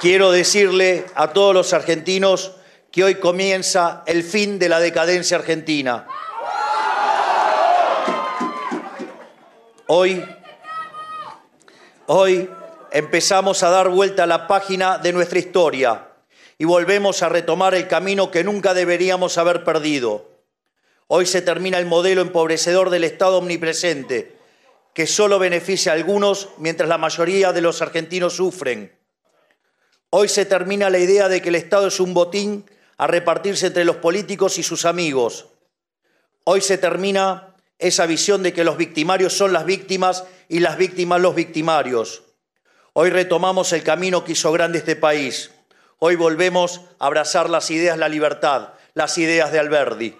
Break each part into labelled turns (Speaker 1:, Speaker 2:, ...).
Speaker 1: Quiero decirle a todos los argentinos que hoy comienza el fin de la decadencia argentina. Hoy, hoy empezamos a dar vuelta a la página de nuestra historia y volvemos a retomar el camino que nunca deberíamos haber perdido. Hoy se termina el modelo empobrecedor del Estado omnipresente, que solo beneficia a algunos mientras la mayoría de los argentinos sufren. Hoy se termina la idea de que el Estado es un botín a repartirse entre los políticos y sus amigos. Hoy se termina esa visión de que los victimarios son las víctimas y las víctimas los victimarios. Hoy retomamos el camino que hizo grande este país. Hoy volvemos a abrazar las ideas, la libertad, las ideas de Alberdi.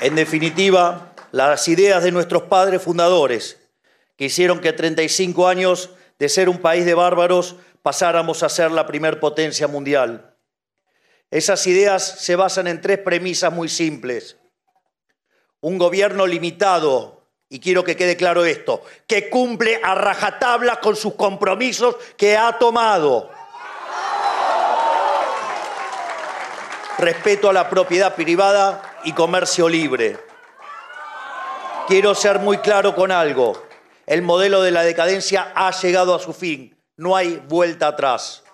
Speaker 1: En definitiva, las ideas de nuestros padres fundadores, que hicieron que 35 años de ser un país de bárbaros pasáramos a ser la primer potencia mundial. Esas ideas se basan en tres premisas muy simples. Un gobierno limitado, y quiero que quede claro esto, que cumple a rajatabla con sus compromisos que ha tomado. Respeto a la propiedad privada y comercio libre Quiero ser muy claro con algo. El modelo de la decadencia ha llegado a su fin. No hay vuelta atrás.